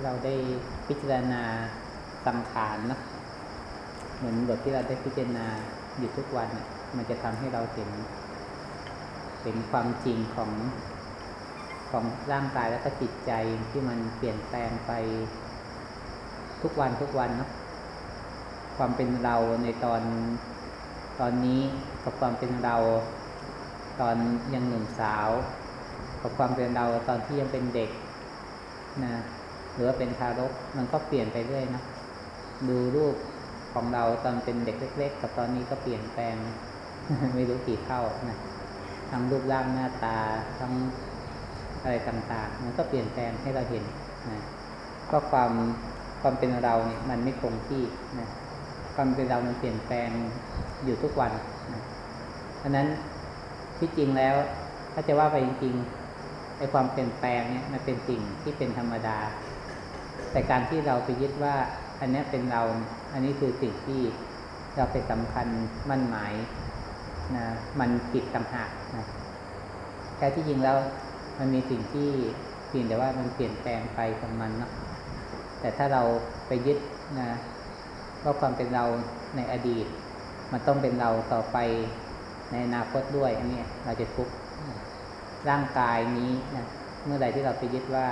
าเราได้พิจารณาสังขารนะเหมือนบทที่เราได้พิจารณาอยู่ทุกวันเนี่ยมันจะทำให้เราเห็นเห็นความจริงของของร่างกายและก็จิตใจที่มันเปลี่ยนแปลงไปทุกวันทุกวันเนาะความเป็นเราในตอนตอนนี้กับความเป็นเราตอนยังหนุ่มสาว กับความเป็นเราตอนที่ยังเป็นเด็กนะ รือว่าเป็นทารกมันก็เปลี่ยนไปเรื่อยนะดูรูปของเราตอนเป็นเด็กเล็ก ๆ กับตอนนี้ก็เปลี่ยนแปลง ไม่รู้กี่เท่านะทั้งรูปร่างหน้าตาทั้งอะไรต่างๆ มันก็เปลี่ยนแปลงให้เราเห็นนะก็ความความเป็นเราเนี่ยมันไม่คงที่นะความเป็นเรามันเปลี่ยนแปลงอยู่ทุกวันนะเพราะนั้นที่จริงแล้ว ถ้าจะว่าไปจริงๆไอ้ความเปลี่ยนแปลงเนี่ยมันเป็นสิ่งที่เป็นธรรมดา แต่การที่เราไปยึดว่า อันนี้เป็นเรา อันนี้คือสิ่งที่เราไปสำคัญมั่นหมายนะมันผิดต่างหากนะแท้ที่จริงแล้วมันมีสิ่งที่เพียงแต่ว่ามันเปลี่ยนแปลงไปของมันเนาะแต่ถ้าเราไปยึดนะว่าความเป็นเราในอดีต มันต้องเป็นเราต่อไปในอนาคตด้วย อันนี้เราจะทุกข์ร่างกายนี้นะเมื่อใดที่เราไปยึดว่า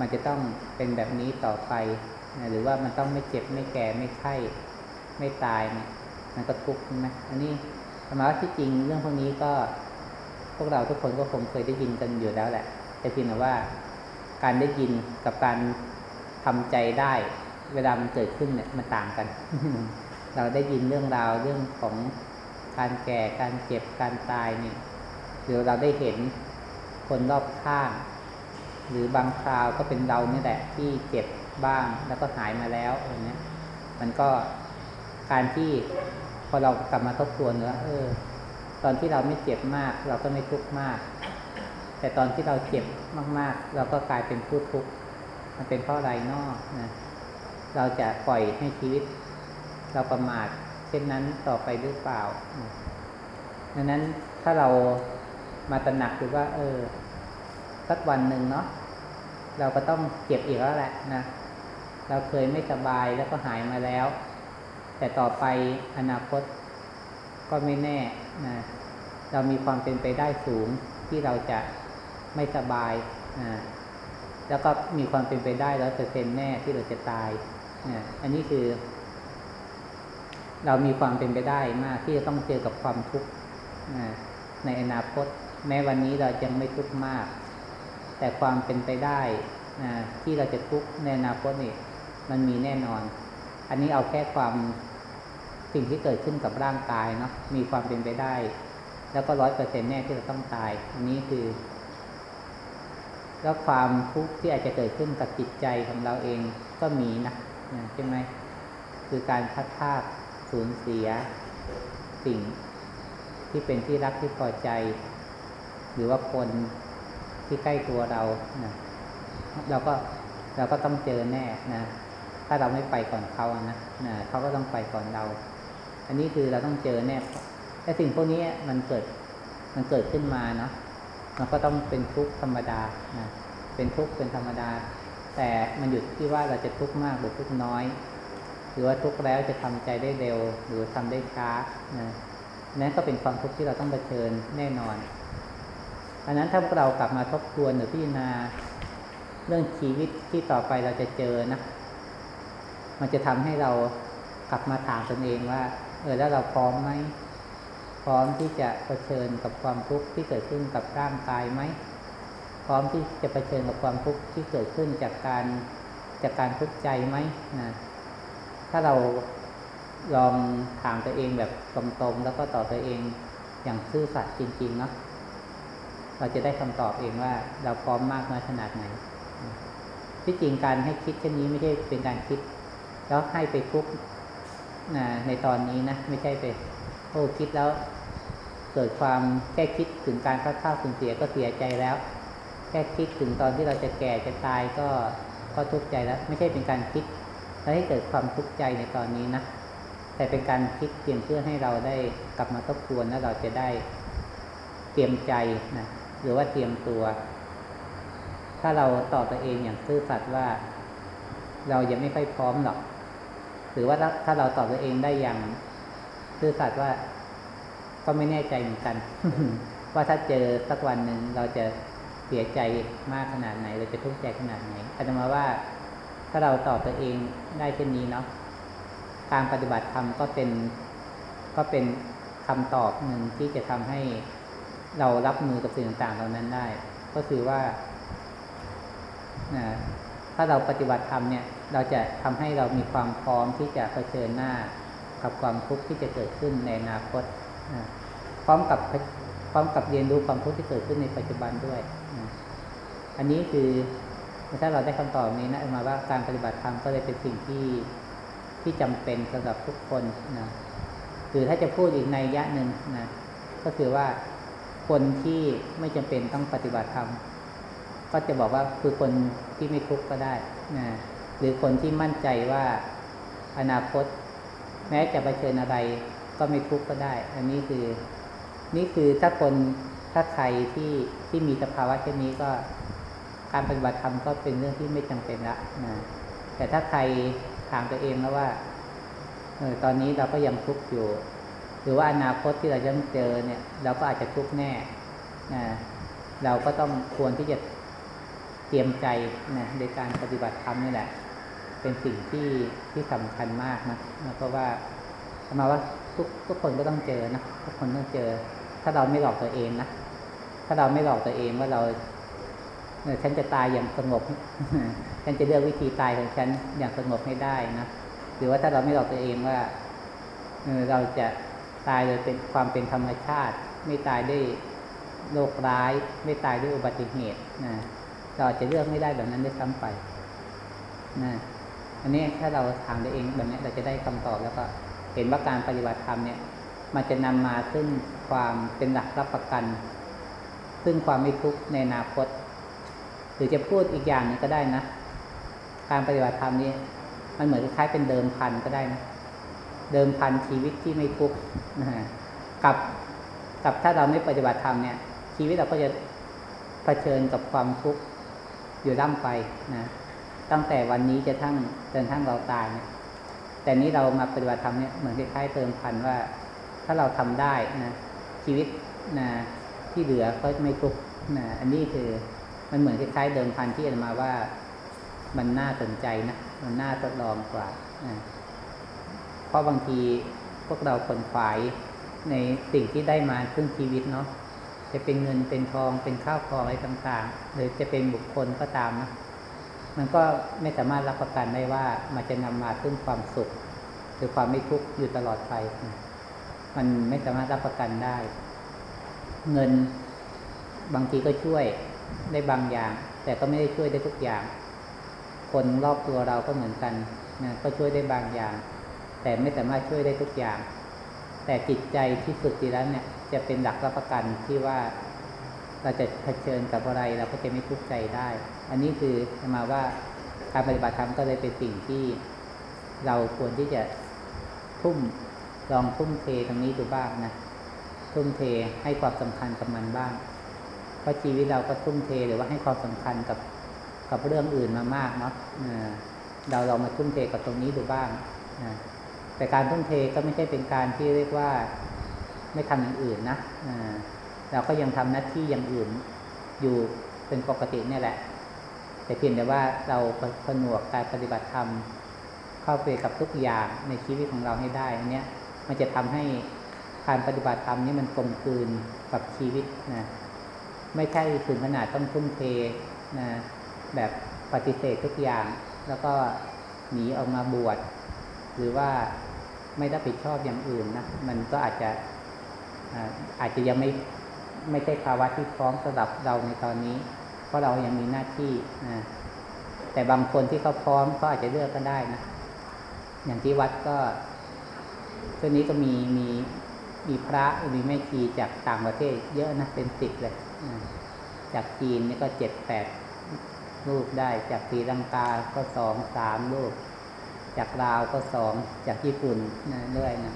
มันจะต้องเป็นแบบนี้ต่อไปนะหรือว่ามันต้องไม่เจ็บไม่แก่ไม่ไข้ไม่ตายเนี่ย มันก็ทุกข์ใช่ไหมอันนี้ธรรมะที่จริงเรื่องพวกนี้ก็ พวกเราทุกคนก็คงเคยได้ยินกันอยู่แล้วแหละ แต่เพียงแต่ว่าการได้ยินกับการทำใจได้ เวลามันเกิดขึ้นเนี่ยมันต่างกัน เราได้ยินเรื่องราวเรื่องของการแก่การเจ็บการตายเนี่ยหรือเราได้เห็นคนรอบข้าง หรือบางคราวก็เป็นเราเนี่ยแหละที่เจ็บบ้างแล้วก็หายมาแล้วอะไรเงี้ยมันก็การที่พอเรากลับมาทบทวนเนื้อเออ ตอนที่เราไม่เจ็บมาก เราก็ไม่ทุกข์มาก แต่ตอนที่เราเจ็บมาก ๆ เราก็กลายเป็นผู้ทุกข์มันเป็นเพราะอะไรนอกนะเราจะปล่อยให้ชีวิต เราประมาทเช่นนั้นต่อไปหรือเปล่าดังนั้นถ้าเรามาตระหนักดูว่า เออ สักวันหนึ่งเนาะเราก็ต้องเจ็บอีกแล้วแหละนะ เราเคยไม่สบายแล้วก็หายมาแล้ว แต่ต่อไปอนาคตก็ไม่แน่นะเรามีความเป็นไปได้สูงที่เราจะไม่สบายนะแล้วก็มีความเป็นไปได้ร้อยเปอร์เซ็นแน่ที่เราจะตายนะอันนี้คือ เรามีความเป็นไปได้มากที่จะต้องเจอกับความทุกข์ในอนาคต แม้วันนี้เรายังไม่ทุกข์มาก แต่ความเป็นไปได้ที่เราจะทุกข์ในอนาคตนี่มันมีแน่นอน อันนี้เอาแค่ความสิ่งที่เกิดขึ้นกับร่างกายเนาะมีความเป็นไปได้ แล้วก็ร้อยเปอร์เซ็นแน่ที่เราต้องตาย อันนี้คือ แล้วความทุกข์ที่อาจจะเกิดขึ้นกับจิตใจของเราเองก็มีนะใช่ไหมคือการพัดพาดสูญเสียสิ่งที่เป็นที่รักที่พอใจ หรือว่าคน ที่ใกล้ตัวเรานะเราก็เราก็ต้องเจอแน่นะ ถ้าเราไม่ไปก่อนเขานะนะเขาก็ต้องไปก่อนเรา อันนี้คือเราต้องเจอแน่แต่สิ่งพวกนี้มันเกิดมันเกิดขึ้นมาเนาะมันก็ต้องเป็นทุกข์ธรรมดานะเป็นทุกข์เป็นธรรมดา แต่มันหยุดที่ว่าเราจะทุกข์มากหรือทุกข์น้อย หรือว่าทุกข์แล้วจะทำใจได้เร็ว หรือทำได้ช้านะนั่นก็เป็นความทุกข์ที่เราต้องเผชิญแน่นอน อันนั้นถ้าเรากลับมาทบทวนหรือพิจารณาเรื่องชีวิตที่ต่อไปเราจะเจอนะ มันจะทำให้เรากลับมาถามตนเองว่า เออแล้วเราพร้อมไหมพร้อมที่จะะเผชิญกับความทุกข์ที่เกิดขึ้นกับร่างกายไหมพร้อมที่จะะเผชิญกับความทุกข์ที่เกิดขึ้นจากการจากการทุกข์ใจไหมนะถ้าเราลองถามตัวเองแบบตรงๆ แล้วก็ตอบตัวเองอย่างซื่อสัตย์จริงๆเนาะ เราจะได้คำตอบเองว่าเราพร้อมมากน้อยขนาดไหน ที่จริงการให้คิดเช่นนี้ไม่ใช่เป็นการคิด แล้วให้ไปทุกในตอนนี้นะไม่ใช่ไปโอ้คิดแล้ว เกิดความแค่คิดถึงการพัดพ้าสูญเสียก็เสียใจแล้ว แค่คิดถึงตอนที่เราจะแก่จะตายก็ก็ทุกข์ใจแล้ว ไม่ใช่เป็นการคิดแล้วให้เกิดความทุกข์ใจในตอนนี้นะแต่เป็นการคิดเพียงเพื่อให้เราได้กลับมาทบทวนแล้วเราจะได้เตรียมใจนะ หรือว่าเตรียมตัว ถ้าเราตอบตัวเองอย่างซื่อสัตย์ว่า เรายังไม่ค่อยพร้อมหรอก หรือว่าถ้าเราตอบตัวเองได้อย่างซื่อสัตย์ว่า ก็ไม่แน่ใจเหมือนกัน ว่าถ้าเจอสักวันหนึ่งเราจะเสียใจมากขนาดไหน เราจะทุกข์ใจขนาดไหนอาจจะมาว่า ถ้าเราตอบตัวเองได้เช่นนี้เนาะการปฏิบัติธรรมก็เป็นก็เป็นคำตอบหนึ่งที่จะทำให้ เรารับมือกับสิ่งต่างๆเหล่านั้นได้ ก็คือว่าถ้าเราปฏิบัติธรรมเนี่ย เราจะทำให้เรามีความพร้อมที่จะเผชิญหน้ากับความทุกข์ที่จะเกิดขึ้นในอนาคตพร้อมกับพร้อมกับเรียนรู้ความทุกข์ที่เกิดขึ้นในปัจจุบันด้วย อันนี้คือถ้าเราได้คำตอบนี้นะมาว่าการปฏิบัติธรรมก็เลยเป็นสิ่งที่ที่จำเป็นสำหรับทุกคนนะคือถ้าจะพูดอีกในยะหนึ่งนะก็คือว่า คนที่ไม่จำเป็นต้องปฏิบัติธรรมก็จะบอกว่าคือคนที่ไม่ทุกข์ก็ได้นะหรือคนที่มั่นใจว่าอนาคต แม้จะเผชิญอะไรก็ไม่ทุกข์ก็ได้ อันนี้คือ นี่คือถ้าคนถ้าใครที่ที่มีสภาวะเช่นนี้ก็การปฏิบัติธรรมก็เป็นเรื่องที่ไม่จำเป็นละนะแต่ถ้าใครถามตัวเองแล้วว่าเออตอนนี้เราก็ยังทุกข์อยู่ รือว่าอนาคตที่เราจะเจอเนี่ย เราก็อาจจะทุกข์แน่นะเราก็ต้องควรที่จะเตรียมใจนะในการปฏิบัติธรรมนี่แหละ เป็นสิ่งที่ที่สำคัญมากนะเพราะว่ามาว่าทุกทุกคนก็ต้องเจอนะทุกคนต้องเจอ ถ้าเราไม่หลอกตัวเองนะถ้าเราไม่หลอกตัวเองว่าเราฉันจะตายอย่างสงบ ฉันจะเลือกวิธีตายของฉันอย่างสงบให้ได้นะ หรือว่าถ้าเราไม่หลอกตัวเองว่าเราจะ ตายโดยเป็นความเป็นธรรมชาติ ไม่ตายด้วยโรคร้าย ไม่ตายด้วยอุบัติเหตุนะเราจะเลือกไม่ได้แบบนั้นได้ซ้ำไปนะอันนี้ถ้าเราถามตัวเองแบบนี้เราจะได้คำตอบแล้วก็เห็นว่าการปฏิบัติธรรมเนี่ย มันจะนำมาซึ่งความเป็นหลักรับประกัน ซึ่งความไม่ทุกข์ในอนาคต หรือจะพูดอีกอย่างนึงก็ได้นะ การปฏิบัติธรรมนี้ มันเหมือนคล้ายเป็นเดิมพันก็ได้นะ เดิมพันชีวิตที่ไม่ทุกข์กับกับถ้าเราไม่ปฏิบัติธรรมเนี่ย ชีวิตเราก็จะเผชิญกับความทุกข์อยู่ร่ำไปนะตั้งแต่วันนี้จะทั้งจนทั้งเราตายเนี่ยแต่นี้เรามาปฏิบัติธรรมเนี่ยเหมือนคล้ายๆเติมพันว่า ถ้าเราทำได้นะชีวิตนะที่เหลือก็ไม่ทุกข์นะอันนี้คือมันเหมือนคล้ายๆเดิมพันที่อามาว่ามันน่าสนใจนะมันน่าทดลองกว่านะ ราะบางทีพวกเราขนขวายในสิ่งที่ได้มาครึ่งชีวิตเนาะจะเป็นเงินเป็นทองเป็นข้าวของอะไรต่างๆ หรือจะเป็นบุคคลก็ตามนะมันก็ไม่สามารถรับประกันได้ว่ามันจะนำมาซึ่งความสุข หรือความไม่ทุกข์อยู่ตลอดไป มันไม่สามารถรับประกันได้ เงินบางทีก็ช่วยได้บางอย่าง แต่ก็ไม่ได้ช่วยได้ทุกอย่าง คนรอบตัวเราก็เหมือนกันนะก็ช่วยได้บางอย่าง แต่ไม่สามารถช่วยได้ทุกอย่าง แต่จิตใจที่สุดทีแล้วเนี่ย จะเป็นหลักรับประกันที่ว่าเราจะเผชิญกับอะไรเราก็จะไม่ทุกข์ใจได้ อันนี้คือมาว่าการปฏิบัติธรรมก็เลยเป็นสิ่งที่ เราควรที่จะทุ่มลองทุ่มเทตรงนี้ดูบ้างนะทุ่มเทให้ความสำคัญกับมันบ้าง เพราะชีวิตเราก็ทุ่มเทหรือว่าให้ความสำคัญกับกับเรื่องอื่นมามากเนาะเราลองมาทุ่มเทกับตรงนี้ดูบ้างนะ แต่การทุ่มเทก็ไม่ใช่เป็นการที่เรียกว่าไม่ทำอย่างอื่นนะเราก็ยังทำหน้าที่อย่างอื่นอยู่เป็นปกตินี่แหละ แต่เพียงแต่ว่าเราผนวกการปฏิบัติธรรมเข้าไปกับทุกอย่างในชีวิตของเราให้ได้อันนี้มันจะทำให้การปฏิบัติธรรมนี่มันกลมกลืนกับชีวิตนะไม่ใช่ถึงขนาดต้องทุ่มเทนะแบบปฏิเสธทุกอย่าง แล้วก็หนีออกมาบวชหรือว่า ไม่รับผิดชอบอย่างอื่นนะมันก็อาจจะอาจจะยังไม่ไม่ใช่ภาวะที่พร้อมสำหรับเราในตอนนี้ เพราะเรายังมีหน้าที่นะแต่บางคนที่เขาพร้อมก็อาจจะเลือกก็ได้นะอย่างที่วัดก็ช่วงนี้ก็มีมีมีพระมีแม่ชีจากต่างประเทศ เยอะนะเป็นสิบเลยจากจีนนี่ก็เจ็ดแปดรูปได้จากศรีลังกาก็สองสามรูป จากลาวก็สองจากญี่ปุ่นนะด้วยนะ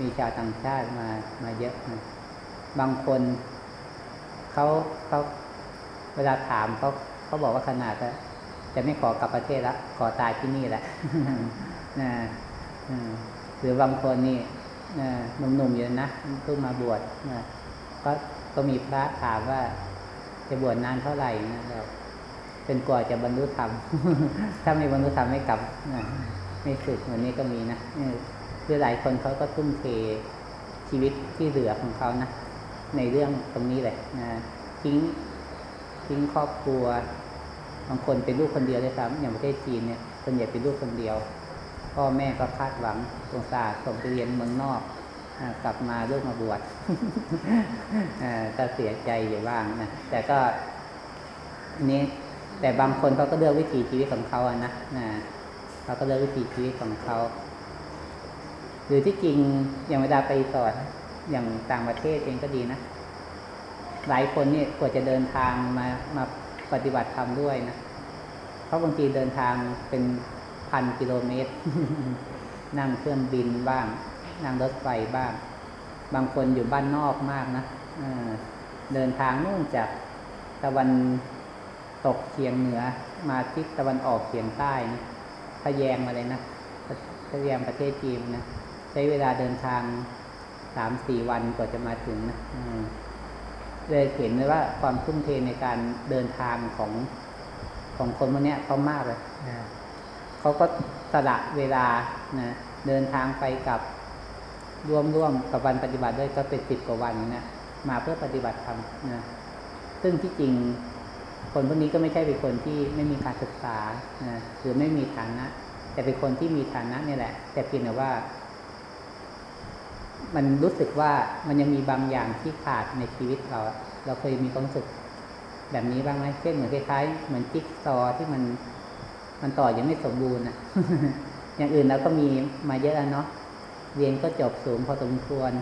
มีชาวต่างชาติมามาเยอะนะบางคนเขาเขาเวลาถามเขาเขาบอกว่าขนาดจะไม่ขอกลับประเทศละขอตายที่นี่แหละนะหรือบางคนนี่นะหนุ่มๆอยู่นะเพิ่งมาบวชนะก็ก็มีพระถามว่าจะบวชนานเท่าไหร่นะแบบเป็นกว่าจะบรรลุธรรม ถ้าไม่บรรลุธรรมไม่กลับนะ ม่สึกเหมือนนี้ก็มีนะเออคือหลายคนเขาก็ทุ่มเทชีวิตที่เหลือของเขานะในเรื่องตรงนี้แหละนะทิ้งทิ้งครอบครัวบางคนเป็นลูกคนเดียวด้วยซ้ำอย่างประเทศจีนเนี่ยส่วนใหญ่เป็นลูกคนเดียว พ่อแม่ก็คาดหวังสงสารส่งไปเรียนเมืองนอกอกลับมาลูกมาบวชอ่าก็เสียใจอยู่บ้างนะแต่ก็นี้แต่บางคนเขาก็เลือกวิถีชีวิตของเขาอะนะนะ เขาก็เลือกวิถีชีวิตของเขา หรือที่จริงอย่างเวลาไปสอนอย่างต่างประเทศเองก็ดีนะ หลายคนเนี่ยกว่าจะเดินทางมามาปฏิบัติธรรมด้วยนะเพราะบางทีเดินทางเป็นพันกิโลเมตร นั่งเครื่องบินบ้าง นั่งรถไฟบ้าง บางคนอยู่บ้านนอกมากนะเดินทางนู่นจากตะวันตกเฉียงเหนือมาทิศตะวันออกเฉียงใต้นะ พะแยงมาเลยนะพะแยงประเทศจีนนะใช้เวลาเดินทางสามสี่วันกว่าจะมาถึงนะอืมเลยเห็นเลยว่าความทุ่มเทในการเดินทางของของคนพวกเนี้ยเขามากเลยนะเขาก็สละเวลานะเดินทางไปกับร่วมร่วมกับวันปฏิบัติด้วยก็เป็นสิบกว่าวันนะมาเพื่อปฏิบัติธรรมนะซึ่งที่จริง คนพวกนี้ก็ไม่ใช่เป็นคนที่ไม่มีการศึกษานะหรือไม่มีฐานะ แต่เป็นคนที่มีฐานะเนี่ยแหละ แต่เพียงแต่ว่า มันรู้สึกว่ามันยังมีบางอย่างที่ขาดในชีวิตเรา เราเคยมีความรู้สึกแบบนี้บ้างไหมเช่นเหมือนคล้ายๆเหมือนจิ๊กซอที่มันมันต่อยังไม่สมบูรณ์นะอย่างอื่นเราก็มีมาเยอะแล้วเนาะเรียนก็จบสูงพอสมควร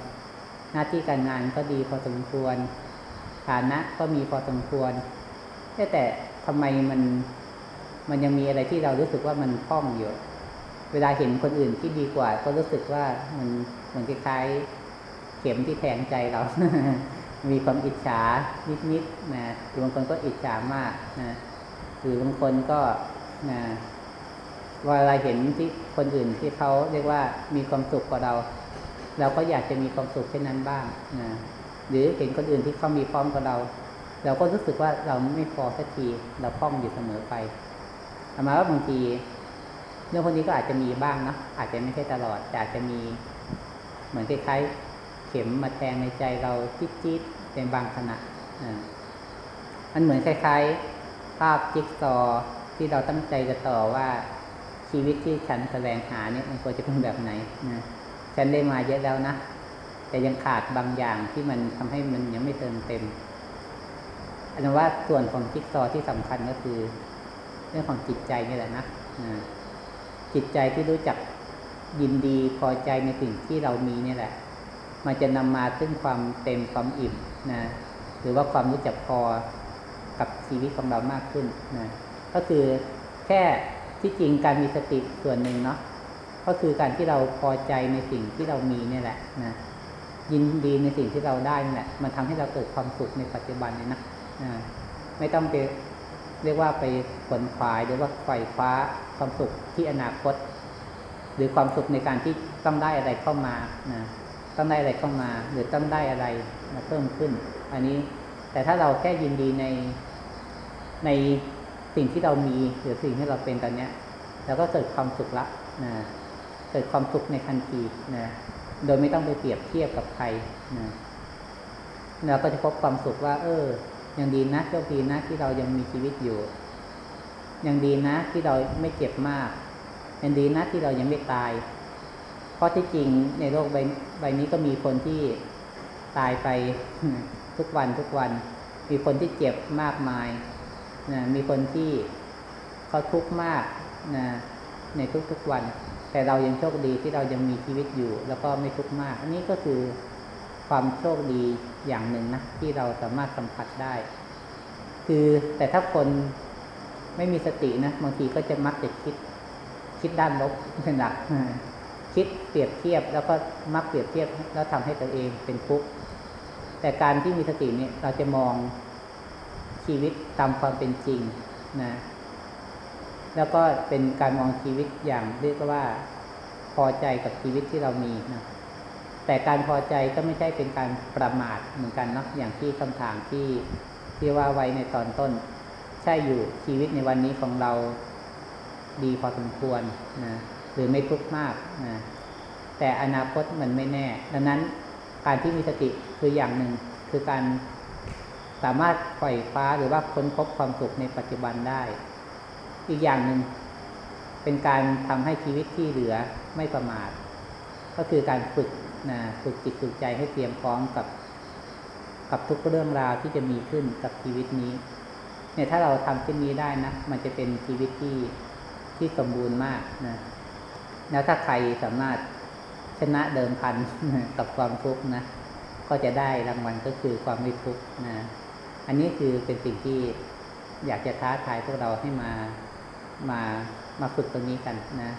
หน้าที่การงานก็ดีพอสมควร ฐานะก็มีพอสมควร แต่แต่ทำไมมันมันยังมีอะไรที่เรารู้สึกว่ามันคล่องอยู่ เวลาเห็นคนอื่นที่ดีกว่า ก็รู้สึกว่ามันเหมือนคล้ายๆเข็มที่แทงใจเรา มีความอิจฉานิดๆนะหรือบางคนก็อิจฉามากนะหรือบางคนก็นะเวลาเห็นที่คนอื่นที่เขาเรียกว่ามีความสุขกว่าเรา เราก็อยากจะมีความสุขเช่นนั้นบ้างนะหรือเห็นคนอื่นที่เขามีพร้อมกว่าเรา เราก็รู้สึกว่าเราไม่พอสักทีเราพร่องอยู่เสมอไปเอามาว่าบางทีเรื่องพวกนี้ก็อาจจะมีบ้างนะอาจจะไม่ใช่ตลอดแต่อาจจะมีเหมือนคล้ายๆ เข็มมาแทงในใจเราจิ๊ดๆเป็นบางขณะอันเหมือนคล้ายๆ ภาพจิ๊กซอว์ที่เราตั้งใจจะต่อว่าชีวิตที่ฉันแสวงหาเนี่ยมันควรจะเป็นแบบไหนนะฉันได้มาเยอะแล้วนะแต่ยังขาดบางอย่างที่มันทำให้มันยังไม่เติมเต็ม อันนั้นว่าส่วนของจิ๊กซอที่สำคัญก็คือ เรื่องของจิตใจนี่แหละนะจิตใจที่รู้จักยินดีพอใจในสิ่งที่เรามีนี่แหละ มันจะนำมาซึ่งความเต็มความอิ่มนะหรือว่าความรู้จักพอกับชีวิตของเรามากขึ้นนะก็คือแค่ที่จริงการมีสติส่วนหนึ่งเนาะก็คือการที่เราพอใจในสิ่งที่เรามีนี่แหละนะยินดีในสิ่งที่เราได้นี่แหละ มันทำให้เราเกิดความสุขในปัจจุบันเลยนะ ไม่ต้องไปเรียกว่าไปขวนขวายหรือว่าไขว่คว้าความสุขที่อนาคต หรือความสุขในการที่ต้องได้อะไรเข้ามานะต้องได้อะไรเข้ามา หรือต้องได้อะไรมาเพิ่มขึ้น อันนี้แต่ถ้าเราแค่ยินดีในในสิ่งที่เรามีหรือสิ่งที่เราเป็นตอนเนี้ยเราก็เกิดความสุขละนะเกิดความสุขในทันทีนะโดยไม่ต้องไปเปรียบเทียบกับใครนะเราก็จะพบความสุขว่า เออ ยังดีนะโชคดีนะที่เรายังมีชีวิตอยู่ ยังดีนะที่เราไม่เจ็บมาก ยังดีนะที่เรายังไม่ตาย เพราะที่จริงในโลกใบใบนี้ก็มีคนที่ตายไปทุกวันทุกวัน มีคนที่เจ็บมากมายนะมีคนที่เขาทุกข์มากนะในทุกๆวัน แต่เรายังโชคดีที่เรายังมีชีวิตอยู่ แล้วก็ไม่ทุกข์มาก อันนี้ก็คือ ความโชคดีอย่างหนึ่งนะที่เราสามารถสัมผัสได้ คือแต่ถ้าคนไม่มีสตินะบางทีก็จะมักจะคิด คิดด้านลบเป็นหลักคิดเปรียบเทียบแล้วก็มักเปรียบเทียบ แล้วทำให้ตัวเองเป็นทุกข์แต่การที่มีสติเนี่ยเราจะมองชีวิตตามความเป็นจริงนะแล้วก็เป็นการมองชีวิตอย่างเรียกว่าพอใจกับชีวิตที่เรามีนะ แต่การพอใจก็ไม่ใช่เป็นการประมาทเหมือนกันเนาะอย่างที่คำถามที่ที่ว่าไว้ในตอนต้น ใช่อยู่ชีวิตในวันนี้ของเราดีพอสมควรนะหรือไม่ทุกข์มากนะแต่อนาคตมันไม่แน่ ดังนั้นการที่มีสติคืออย่างหนึ่งคือการสามารถปล่อยฟ้าหรือว่าค้นพบความสุขในปัจจุบันได้ อีกอย่างหนึ่งเป็นการทำให้ชีวิตที่เหลือไม่ประมาท ก็คือการฝึก นะฝึกจิตฝึกใจให้เตรียมพร้อมกับ กับทุกเรื่องราวที่จะมีขึ้นกับชีวิตนี้ เนี่ยถ้าเราทำเช่นนี้ได้นะมันจะเป็นชีวิตที่ที่สมบูรณ์มากนะแล้วถ้าใครสามารถชนะเดิมพันกับความทุกข์นะก็จะได้รางวัลก็คือความไม่ทุกข์นะอันนี้คือเป็นสิ่งที่อยากจะท้าทายพวกเราให้มามามาฝึกตรงนี้กันนะ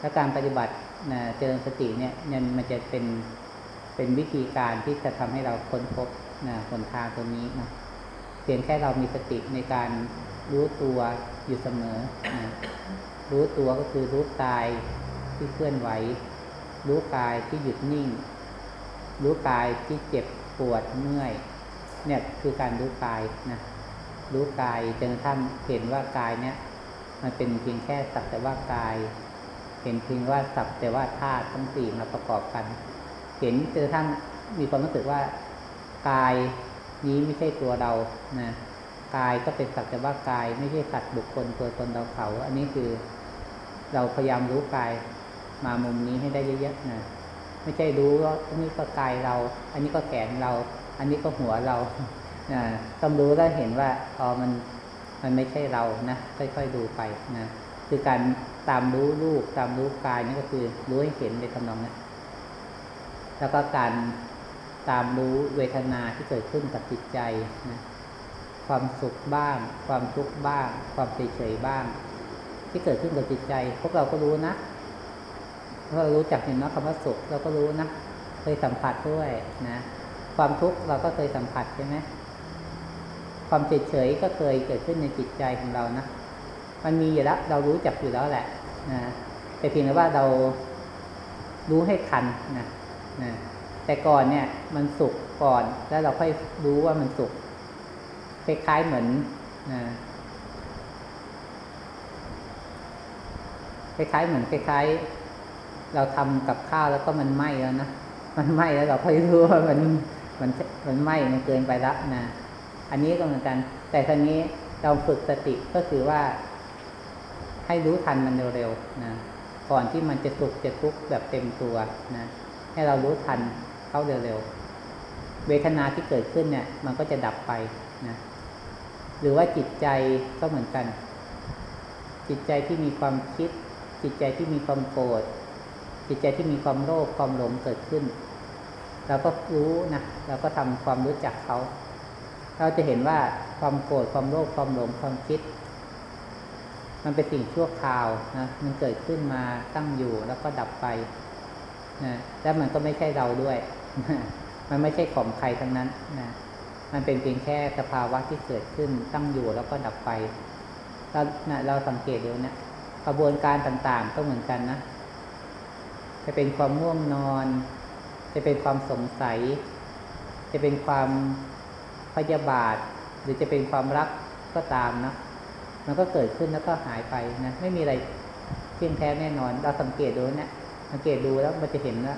และการปฏิบัติ นะเจริญสติเนี่ยมันจะเป็นเป็นวิธีการที่จะทำให้เราค้นพบนะหนทางตรงนี้นะเพียงแค่เรามีสติในการรู้ตัวอยู่เสมอนะรู้ตัวก็คือรู้กายที่เคลื่อนไหว รู้กายที่หยุดนิ่ง รู้กายที่เจ็บปวดเมื่อย เนี่ยคือการรู้กายนะรู้กายจนกระทั่งเห็นว่ากายเนี่ย มันเป็นเพียงแค่สักแต่ว่ากาย เห็นเพียงว่าสักแต่ว่าธาตุทั้งสี่มาประกอบกัน เห็นจนกระทั่งมีความรู้สึกว่ากายนี้ไม่ใช่ตัวเรานะกายก็เป็นสักแต่ว่ากาย ไม่ใช่สัตว์บุคคลตัวตนเราเขาอันนี้คือเราพยายามรู้กายมามุมนี้ให้ได้เยอะๆนะไม่ใช่รู้ว่าอันนี้ก็กายเรา อันนี้ก็แขนเรา อันนี้ก็หัวเรานะต้องรู้แล้วเห็นว่าอ๋อมันมันไม่ใช่เรานะค่อยๆดูไปนะคือการ ตามรู้รูปตามรู้กายนี่ก็คือรู้ให้เห็นในทำนองนี้แล้วก็การตามรู้เวทนาที่เกิดขึ้นกับจิตใจนะความสุขบ้าง ความทุกข์บ้าง ความเฉยๆบ้าง ที่เกิดขึ้นกับจิตใจ พวกเราก็รู้นะเรารู้จักเห็นนะคำว่าสุขเราก็รู้นะเคยสัมผัสด้วยนะความทุกข์เราก็เคยสัมผัสใช่ไหมความเฉยๆก็เคยเกิดขึ้นในจิตใจของเรานะมันมีอยู่แล้วเรารู้จักอยู่แล้วแหละ นะแต่เพียงแต่ว่าเรารู้ให้ทันนะนะแต่ก่อนเนี่ยมันสุขก่อนแล้วเราค่อยรู้ว่ามันสุขคล้ายๆเหมือนนะคล้ายๆเหมือนคล้ายๆ เราทำกับข้าวแล้วก็มันไหม้แล้วนะมันไหม้แล้วเราค่อยรู้ว่ามันมันมันไหม้มันเกินไปแล้วนะอันนี้ก็เหมือนกัน แต่ทีนี้เราฝึกสติก็คือว่า ให้รู้ทันมันเร็วๆนะก่อนที่มันจะสุกจะทุกข์แบบเต็มตัวนะให้เรารู้ทันเข้าเร็วๆเวทนาที่เกิดขึ้นเนี่ย มันก็จะดับไปนะหรือว่าจิตใจก็เหมือนกัน จิตใจที่มีความคิด จิตใจที่มีความโกรธจิตใจที่มีความโลภความหลงเกิดขึ้นเราก็รู้นะเราก็ทำความรู้จักเขา เราจะเห็นว่าความโกรธความโลภความหลงความคิด มันเป็นสิ่งชั่วคราวนะมันเกิดขึ้นมาตั้งอยู่แล้วก็ดับไปนะแล้วมันก็ไม่ใช่เราด้วย มันไม่ใช่ของใครทั้งนั้นนะมันเป็นเพียงแค่สภาวะที่เกิดขึ้นตั้งอยู่แล้วก็ดับไปเรานะเราสังเกตดูนะกระบวนการต่างๆก็เหมือนกันนะจะเป็นความง่วงนอน จะเป็นความสงสัย จะเป็นความพยาบาท หรือจะเป็นความรักก็ตามนะ มันก็เกิดขึ้นแล้วก็หายไปนะไม่มีอะไรเที่ยงแท้แน่นอน เราสังเกตดูเนะี่ยสังเกตดูแล้วมันจะเห็นว่า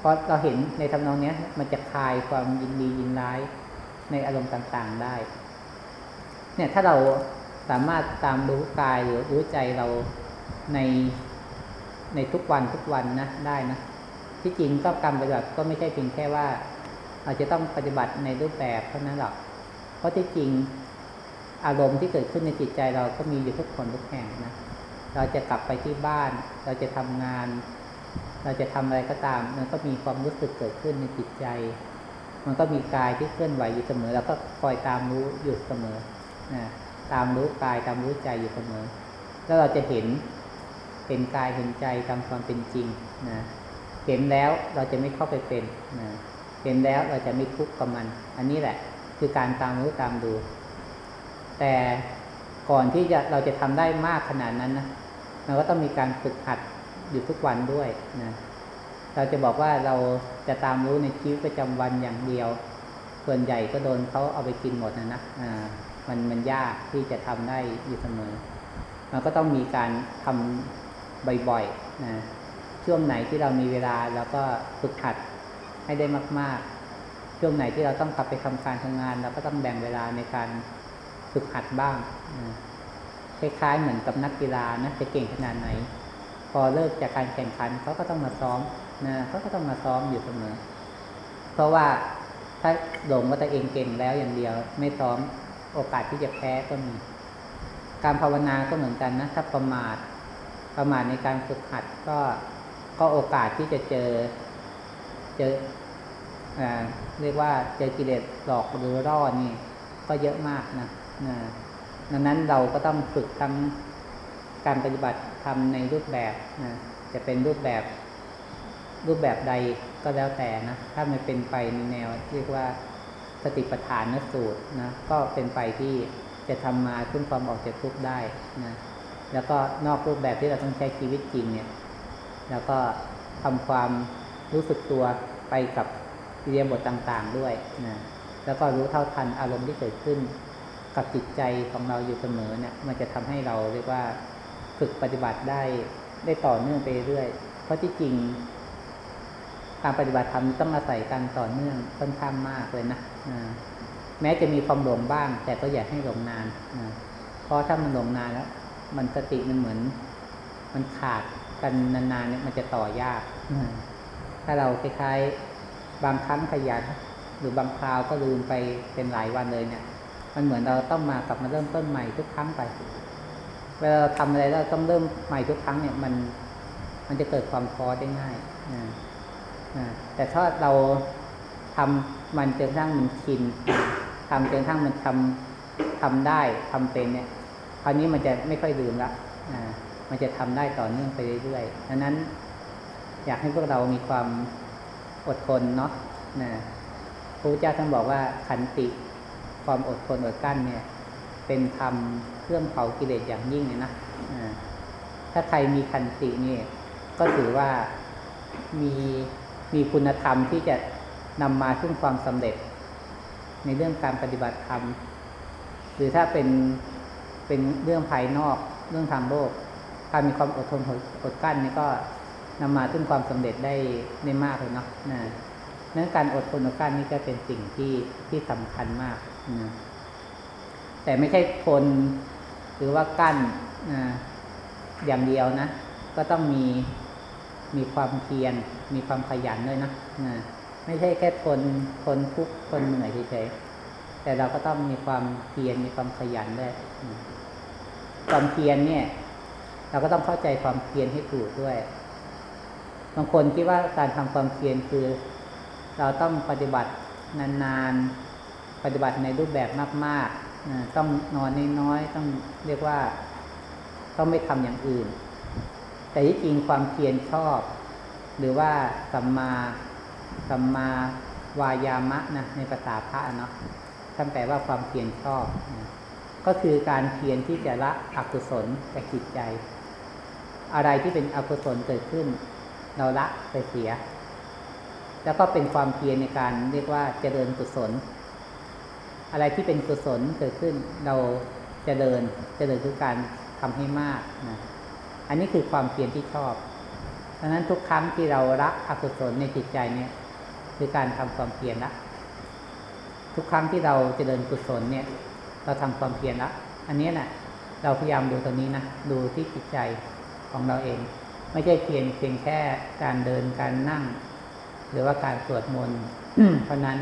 พอเราเห็นในทำนองนี้มันจะคลายความยินดียินร้ายในอารมณ์ต่างๆได้ เนี่ยถ้าเราสามารถตามรู้กายหรือรู้ใจเราในในทุกวันทุกวันนะได้นะที่จริงก็การปฏิบัติก็ไม่ใช่เพียงแค่ว่า อาจจะต้องปฏิบัติในรูปแบบเท่านั้นหรอกเพราะที่จริง อารมณ์ที่เกิดขึ้นในจิตใจเราก็มีอยู่ทุกคนทุกแห่งนะเราจะกลับไปที่บ้าน เราจะทำงาน เราจะทำอะไรก็ตามมันก็มีความรู้สึกเกิดขึ้นในจิตใจ มันก็มีกายที่เคลื่อนไหวอยู่เสมอ แล้วก็คอยตามรู้อยู่เสมอนะตามรู้กายตามรู้ใจอยู่เสมอ แล้วเราจะเห็นเห็นกายเห็นใจตามความเป็นจริงนะเห็นแล้วเราจะไม่เข้าไปเป็นนะเห็นแล้วเราจะไม่ทุกข์กับมัน อันนี้แหละ คือการตามรู้ตามดู แต่ก่อนที่จะเราจะทำได้มากขนาดนั้นนะเราก็ต้องมีการฝึกหัดอยู่ทุกวันด้วยนะเราจะบอกว่าเราจะตามรู้ในชีวิตประจำวันอย่างเดียว ส่วนใหญ่ก็โดนเขาเอาไปกินหมดนะนะอ่ามันมันยากที่จะทำได้อยู่เสมอ มันก็ต้องมีการทำบ่อยๆนะช่วงไหนที่เรามีเวลาเราก็ฝึกหัดให้ได้มาก ๆ ช่วงไหนที่เราต้องกลับไปทำการทำงาน เราก็ต้องแบ่งเวลาในการ ฝึกหัดบ้างนะคล้ายๆเหมือนกับนักกีฬานะจะเก่งขนาดไหน พอเลิกจากการแข่งขันเขาก็ต้องมาซ้อมนะเขาก็ต้องมาซ้อมอยู่เสมอ เพราะว่าถ้าหลงว่าตัวเองเก่งแล้วอย่างเดียว ไม่ซ้อมโอกาสที่จะแพ้ก็มี การภาวนาก็เหมือนกันนะถ้าประมาทประมาทในการฝึกหัดก็ก็โอกาสที่จะเจอเจออ่าเรียกว่าเจอกิเลสหลอกหรือร่อนี่ก็เยอะมากนะ นะดังนั้นเราก็ต้องฝึกทั้งการปฏิบัติทำในรูปแบบนะจะเป็นรูปแบบ รูปแบบใดก็แล้วแต่นะถ้ามันเป็นไปในแนวเรียกว่าสติปัฏฐานนสูตรนะก็เป็นไปที่จะทำมาขึ้นความออกจากทุกข์ได้นะแล้วก็นอกรูปแบบที่เราต้องใช้ชีวิตจริงเนี่ย แล้วก็ทำความรู้สึกตัวไปกับเรียบทต่างๆด้วยนะแล้วก็รู้เท่าทันอารมณ์ที่เกิดขึ้น กับจิตใจของเราอยู่เสมอเนี่ย มันจะทำให้เราเรียกว่าฝึกปฏิบัติได้ได้ต่อเนื่องไปเรื่อย เพราะที่จริง การปฏิบัติธรรมต้องอาศัยการต่อเนื่องค่อนข้างมากเลยนะแม้จะมีความหลงบ้าง แต่ก็อย่าให้หลงนานนะเพราะถ้ามันหลงนานแล้ว มันสติมันเหมือน มันขาดกันนานๆเนี่ยมันจะต่อยากถ้าเราคล้ายๆบางครั้งขยันหรือบางคราวก็ลืมไปเป็นหลายวันเลยเนี่ย มันเหมือนเราต้องมากลับมาเริ่มต้นใหม่ทุกครั้งไป เวลาเราทำอะไรแล้วต้องเริ่มใหม่ทุกครั้งเนี่ยมันมันจะเกิดความท้อได้ง่ายนะแต่ถ้าเราทำมันจนกระทั่งมันชินทำจนกระทั่งมันทำทำได้ทำเป็นเนี่ย คราวนี้มันจะไม่ค่อยลืมละมันจะทำได้ต่อเนื่องไปเรื่อยๆดังนั้น อยากให้พวกเรามีความอดทนเนาะนะพระพุทธเจ้าท่านบอกว่าขันติ ความอดทนอดกั้นเนี่ย เป็นธรรมเครื่องเผากิเลสอย่างยิ่งเลยนะถ้าใครมีขันตินี่ก็ถือว่ามีมีคุณธรรมที่จะนำมาซึ่งความสำเร็จ ในเรื่องการปฏิบัติธรรม หรือถ้าเป็นเป็นเรื่องภายนอกเรื่องทางโลกการมีความอดทนอดกั้นนี่ก็นำมาซึ่งความสำเร็จได้ได้มากเลยเนาะนะเนื่องการอดทนอดกั้นนี่ก็เป็นสิ่งที่ที่สำคัญมาก แต่ไม่ใช่ทนหรือว่ากั้นนะอย่างเดียวนะ ก็ต้องมีมีความเพียรมีความขยันด้วยนะนะไม่ใช่แค่ทนทนทุกทนเหนื่อยเฉยๆแต่เราก็ต้องมีความเพียรมีความขยันด้วยความเพียรเนี่ย เราก็ต้องเข้าใจความเพียรให้ถูกด้วยบางคนคิดว่าการทำความเพียรคือ เราต้องปฏิบัตินานๆ ปฏิบัติในรูปแบบมากๆ ต้องนอนน้อยๆ ต้องเรียกว่า ต้องไม่ทำอย่างอื่น แต่ที่จริงความเพียรชอบ หรือว่าสัมมาสัมมาวายามะนะในภาษาพระเนาะท่านแปลว่าความเพียรชอบ ก็คือการเพียรที่จะละอกุศลจากจิตใจ อะไรที่เป็นอกุศลเกิดขึ้น เราละไปเสีย แล้วก็เป็นความเพียรในการเรียกว่าเจริญกุศล อะไรที่เป็นกุศลเกิดขึ้นเราเจริญเจริญคือการทำให้มากนะอันนี้คือความเพียรที่ชอบดังนั้นทุกครั้งที่เราละอกุศลในจิตใจเนี่ย คือการทำความเพียรละทุกครั้งที่เราเจริญกุศลเนี่ย เราทำความเพียรละอันนี้นะ่ะ เราพยายามดูตรงนี้นะดูที่จิตใจของเราเอง ไม่ใช่เพียงเพียงแค่การเดินการนั่ง หรือว่าการสวดมนต์เพราะนั้น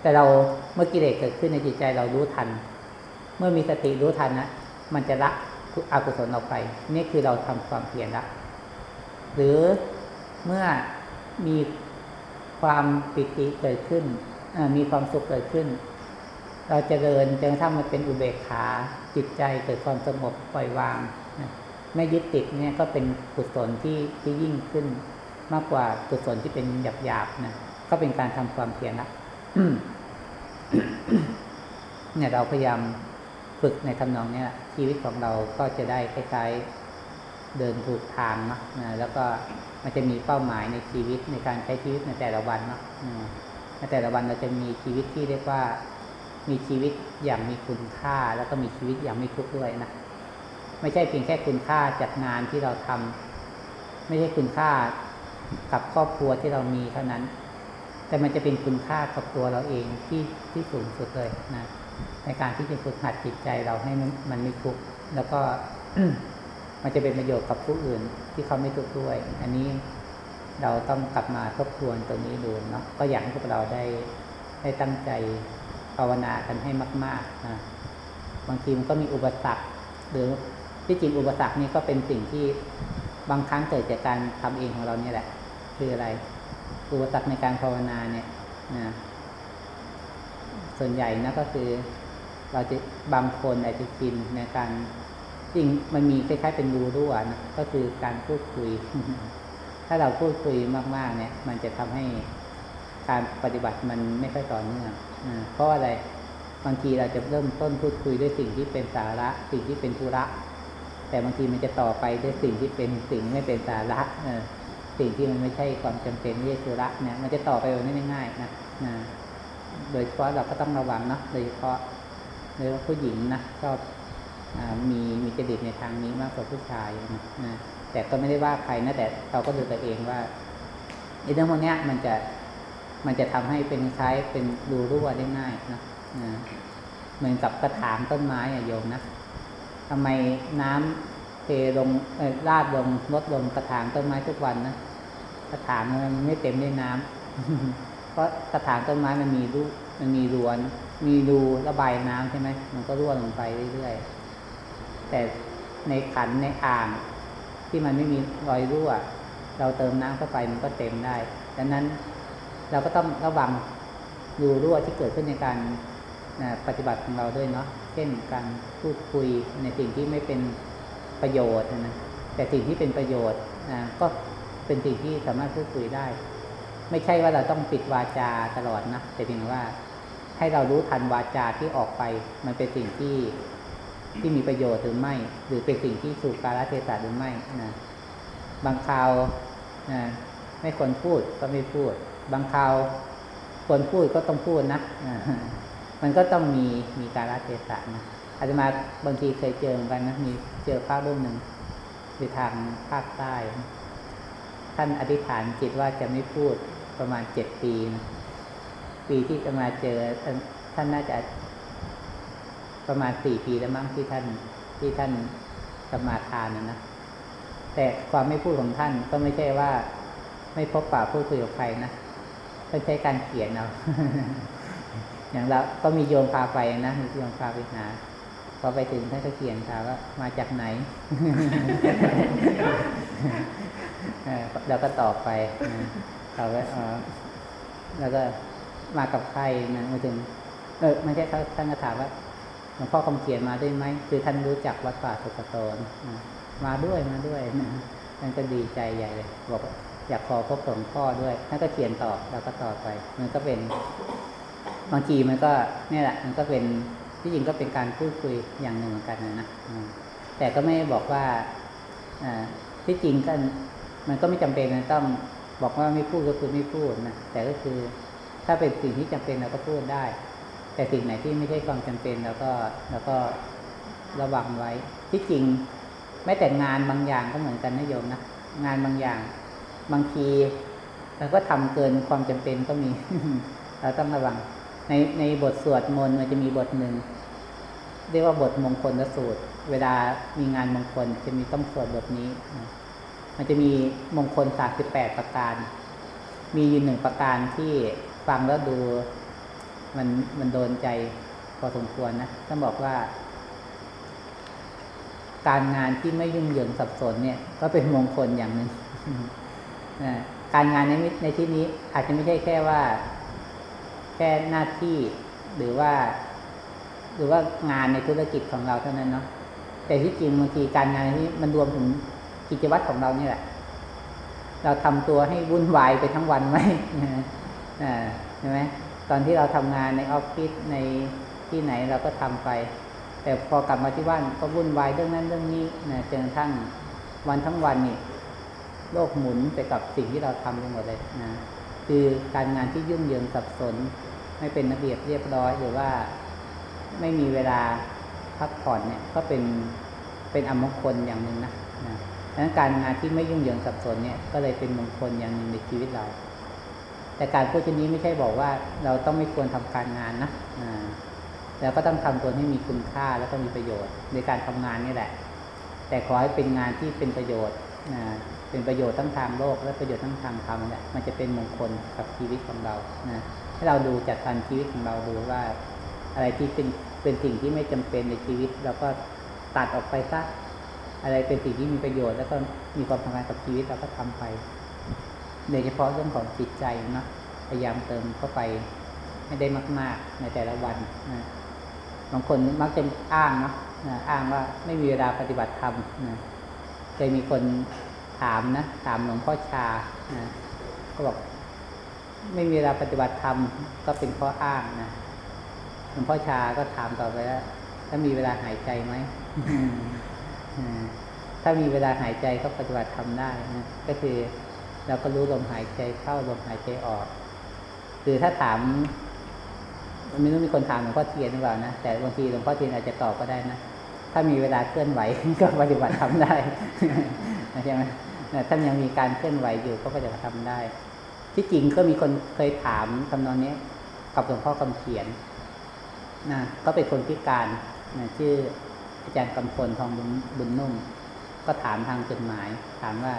แต่เราเมื่อกิเลสเกิดขึ้นในจิตใจเรารู้ทัน เมื่อมีสติรู้ทันนะมันจะละอกุศลออกไป นี่คือเราทำความเพียรละหรือเมื่อมีความปิติเกิดขึ้นมีความสุขเกิดขึ้น เราจเจริญจนถ้ามันเป็นอุเบกขาจิตใจเกิดความสงบปล่อยวางไม่ยึดติดเนี่ยก็เป็นกุศลที่ที่ยิ่งขึ้น มากกว่ากุศลที่เป็นหยาบหยาบนะก็เป็นการทำความเพียรละ เนี่ยเราพยายามฝึกในทำนองเนี้ยชีวิตของเราก็จะได้คล้ายๆเดินถูกทางเนาะนะแล้วก็มันจะมีเป้าหมายในชีวิตในการใช้ชีวิตในแต่ละวันเนาะในแต่ละวันเราจะมีชีวิตที่เรียกว่ามีชีวิตอย่างมีคุณค่า แล้วก็มีชีวิตอย่างไม่ทุกข์ด้วยนะไม่ใช่เพียงแค่คุณค่าจากงานที่เราทำไม่ใช่คุณค่ากับครอบครัวที่เรามีเท่านั้น แต่มันจะเป็นคุณค่ากับตัวเราเองที่ที่สูงสุดเลยนะในการที่จะฝึกหัดจิตใจเราให้มันมันไม่ทุกข์แล้วก็มันจะเป็นประโยชน์กับผู้อื่นที่เขาไม่ทุกข์ด้วย อันนี้เราต้องกลับมาทบทวนตรงนี้ดูเนาะก็อยากให้พวกเราได้ได้ตั้งใจภาวนากันให้มากๆนะบางทีมันก็มีอุปสรรคหรือที่จริงอุปสรรคนี้ก็เป็นสิ่งที่บางครั้งเกิดจากการทำเองของเราเนี่ยแหละ คืออะไร อุปสรรคในการภาวนาเนี่ยนะส่วนใหญ่นะก็คือ เราจะบางคนอาจจะกินในการจริงมันมีคล้ายๆเป็นรูรั่วนะก็คือการพูดคุย ถ้าเราพูดคุยมาก ๆ เนี่ย มันจะทำให้การปฏิบัติมันไม่ค่อยต่อเนื่องเพราะอะไรบางทีเราจะเริ่มต้นพูดคุยด้วยสิ่งที่เป็นสาระ สิ่งที่เป็นธุระ แต่บางทีมันจะต่อไปด้วยสิ่งที่เป็นสิ่งไม่เป็นสาระเอ สิ่งที่มันไม่ใช่ความจำเป็นไม่ใช่ธุระเนี่ยมันจะต่อไปแบบง่ายๆนะนะโดยเฉพาะเราก็ต้องระวังนะโดยเฉพาะโดยเฉพาะผู้หญิงนะชอบมีมีจริตในทางนี้มากกว่าผู้ชายนะนะแต่ก็ไม่ได้ว่าใครนะแต่เราก็ดูตัวเองว่าไอ้เรื่องพวกนี้มันจะมันจะทำให้เป็นคล้ายเป็นรูรั่วได้ง่ายนะนะเหมือนกับกระถางต้นไม้อะโยมนะทำไมน้ำ เทลงราดลงลดลงกระถางต้นไม้ทุกวันนะกระถางมันไม่เต็มด้วยน้ำเพราะกระถางต้นไม้มันมีรูมันมีรวน มีรูระบายน้ำใช่ไหมมันก็รั่วลงไปเรื่อยๆแต่ในขันในอ่าง ที่มันไม่มีรอยรั่ว เราเติมน้ำเข้าไปมันก็เต็มได้ดังนั้นเราก็ต้องระวังรูรั่วที่เกิดขึ้นในการปฏิบัติของเราด้วยเนาะเช่นการพูดคุยในสิ่งที่ไม่เป็น ประโยชน์นะแต่สิ่งที่เป็นประโยชน์นะก็เป็นสิ่งที่สามารถพูดคุยได้ ไม่ใช่ว่าเราต้องปิดวาจาตลอดนะแต่เพียงว่า ให้เรารู้ทันวาจาที่ออกไป มันเป็นสิ่งที่ที่มีประโยชน์หรือไม่ หรือเป็นสิ่งที่ถูกกาลเทศะหรือไม่นะบางคราวนะไม่ควรพูดก็ไม่พูด บางคราวควรพูดก็ต้องพูดนะมันก็ต้องมีมีกาลเทศะนะ อาจจะมาบางทีเคยเจอกันนะมีเจอพระรูปหนึ่งในทางภาคใต้ ท่านอธิษฐานจิตว่าจะไม่พูดประมาณเจ็ดปีนะปีที่จะมาเจอท่านน่าจะประมาณสี่ปีแล้วมั้งที่ท่านที่ท่านสมาทานนะนะแต่ความไม่พูดของท่านก็ไม่ใช่ว่า ไม่พบปะพูดคุยกับใครนะต้องใช้การเขียนเอาอย่างเราก็มีโยมพาไปนะมีโยมพาไปหา พอไปถึงท่านก็เขียนถามว่ามาจากไหนเราก็ตอบไปตอบไปอ๋อแล้วก็มากับใครนะมาถึง เออไม่ใช่ท่านก็ถามว่าหลวงพ่อคำเขียนมาด้วยไหมคือท่านรู้จักวัดป่าสุกโตนมาด้วยมาด้วยท่านก็ดีใจใหญ่เลยบอกอยากขอพบหลวงพ่อด้วยท่านก็เขียนตอบแล้วก็ตอบไป มันก็เป็นบางทีมันก็เนี่ยแหละ มันก็เป็น ที่จริงก็เป็นการพูดคุยอย่างหนึ่งเหมือนกันนะนะแต่ก็ไม่บอกว่าที่จริงก็มันก็ไม่จำเป็นนะต้องบอกว่าไม่พูดก็คือไม่พูดนะแต่ก็คือถ้าเป็นสิ่งที่จำเป็นเราก็พูดได้ แต่สิ่งไหนที่ไม่ใช่ความจำเป็นเราก็เราก็ระวังไว้ ที่จริงแม้แต่งานบางอย่างก็เหมือนกันนะโยมนะงานบางอย่าง บางทีเราก็ทำเกินความจำเป็นก็มี เราต้องระวัง ในในบทสวดมนต์มันจะมีบทหนึ่งเรียกว่าบทมงคลสูตร เวลามีงานมงคลจะมีต้องสวดบทนี้ มันจะมีมงคลสามสิบแปดประการ มีอยู่หนึ่งประการที่ฟังแล้วดูมันมันโดนใจพอสมควรนะต้องบอกว่า การงานที่ไม่ยุ่งเหยิงสับสนเนี่ย ก็เป็นมงคลอย่างหนึ่งการงานในในที่นี้อาจจะไม่ใช่แค่ว่า ค่หน้าที่หรือว่า หรือว่างานในธุรกิจของเราเท่านั้นเนาะแต่ที่จริงบางทีการงานนี้มันรวมถึงกิจวัตรของเราเนี่แหละ เราทำตัวให้วุ่นวายไปทั้งวันไหมใช่ไหมตอนที่เราทำงานในออฟฟิศในที่ไหนเราก็ทำไป แต่พอกลับมาที่บ้านก็วุ่นวายเรื่องนั้นเรื่องนี้นะจนกระทั่งวันทั้งวันนี่โลกหมุนไปกับสิ่งที่เราทำไปหมดเลยนะ คือการงานที่ยุ่งเหยิงสับสน ไม่เป็นระเบียบเรียบร้อยหรือว่าไม่มีเวลาพักผ่อนเนี่ยก็เป็นเป็นอมงคลอย่างหนึ่งนะนะดังนั้นการงานที่ไม่ยุ่งเหยิงสับสนเนี่ยก็เลยเป็นมงคลอย่างหนึ่งในชีวิตเรา แต่การพูดเช่นนี้ไม่ใช่บอกว่าเราต้องไม่ควรทำการงานนะอแล้วก็ต้องทำตัวให้มีคุณค่าแล้วก็มีประโยชน์ในการทำงานนี่แหละ แต่ขอให้เป็นงานที่เป็นประโยชน์นะ เป็นประโยชน์ทั้งทางโลก และประโยชน์ทั้งทางธรรมเนี่แหละมันจะเป็นมงคลกับชีวิตของเรานะให้เราดูจัดการชีวิตของเราดูว่า อะไรที่เป็นเป็นสิ่งที่ไม่จำเป็นในชีวิตเราก็ตัดออกไปซะอะไรเป็นสิ่งที่มีประโยชน์ แล้วก็มีความสำคัญกับชีวิตเราก็ทำไปโดยเฉพาะเรื่องของจิตใจนะพยายามเติมเข้าไปให้ได้มาก ๆ ในแต่ละวันนะบางคนมักจะอ้างเนาะนะอ้างว่าไม่มีเวลาปฏิบัติธรรมนะเคยมีคน ถามนะ ถามหลวงพ่อชานะก็บอกไม่มีเวลาปฏิบัติธรรมก็เป็นข้ออ้างนะหลวงพ่อชาก็ถามต่อไปว่าถ้ามีเวลาหายใจไหมอืมถ้ามีเวลาหายใจก็ปฏิบัติทำได้นะก็คือเราก็รู้ลมหายใจเข้าลมหายใจออกคือถ้าถามไม่รู้มีคนถามหลวงพ่อเทียนหรือเปล่านะแต่บางทีหลวงพ่อเทียนอาจจะตอบก็ได้นะถ้ามีเวลาเคลื่อนไหวก็ปฏิบัติทำได้ใช่ไหม นะถ้ายังมีการเคลื่อนไหวอยู่ก็ปฏิบัติทำได้ ที่จริงก็มีคนเคยถามทำนองนี้กับหลวงพ่อคำเขียนนะก็เป็นคนพิการนะชื่ออาจารย์กำพลทองบุญบุญนุ่ม ก็ถามทางจดหมาย ถามว่า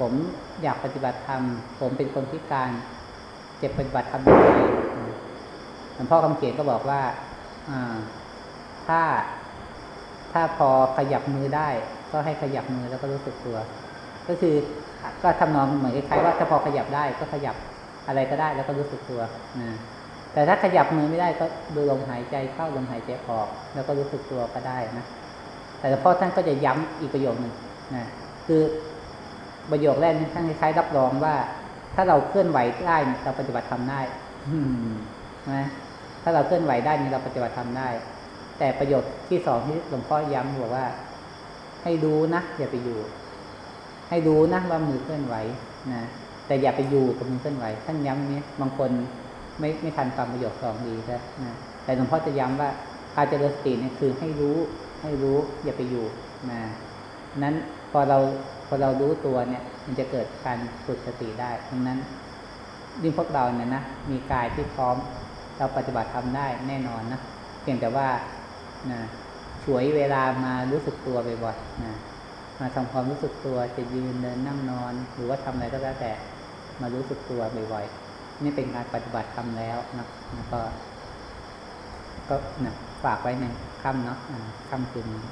ผมอยากปฏิบัติธรรม ผมเป็นคนพิการจะปฏิบัติธรรมยังไงหลวงพ่อคำเขียนก็บอกว่าถ้าถ้าพอขยับมือได้ ก็ให้ขยับมือแล้วก็รู้สึกตัว ก็คือก็ทำนองเหมือนคล้ายๆว่าถ้าพอขยับได้ก็ขยับอะไรก็ได้แล้วก็รู้สึกตัวนะแต่ถ้าขยับมือไม่ได้ก็ดูลมหายใจเข้าลมหายใจออก แล้วก็รู้สึกตัวก็ได้นะแต่หลวงพ่อท่านก็จะย้ำอีกประโยคหนึ่งนะคือประโยคแรกท่านคล้ายๆรับรองว่า ถ้าเราเคลื่อนไหวได้เราปฏิบัติทำได้นะถ้าเราเคลื่อนไหวได้นี่เราปฏิบัติทำได้ แต่ประโยคที่สองที่หลวงพ่อย้ำบอกว่า ให้รู้นะอย่าไปอยู่ ให้รู้นะว่ามือเคลื่อนไหวนะแต่อย่าไปอยู่กับมือเคลื่อนไหวท่านย้ำนี้บางคนไม่ไม่ทันฟังประโยคสองดีนะแต่หลวงพ่อจะย้ำว่าการเจริญสติเนี่ยคือให้รู้ให้รู้อย่าไปอยู่นะนั้นพอเราพอเรารู้ตัวเนี่ย มันจะเกิดการฝึกสติได้ดังนั้นยิ่งพวกเราเนี่ยนะมีกายที่พร้อมเราปฏิบัติทำได้แน่นอนนะเพียงแต่ว่านะช่วยเวลามารู้สึกตัวบ่อยๆนะ มาทำความรู้สึกตัวจะยืนเดินนั่งนอน หรือว่าทำอะไรก็แล้วแต่มารู้สึกตัวบ่อยๆนี่เป็นการปฏิบัติทำแล้วนะแล้วก็ ก็นะฝากไว้ในค่ำเนาะค่ำคืนนี้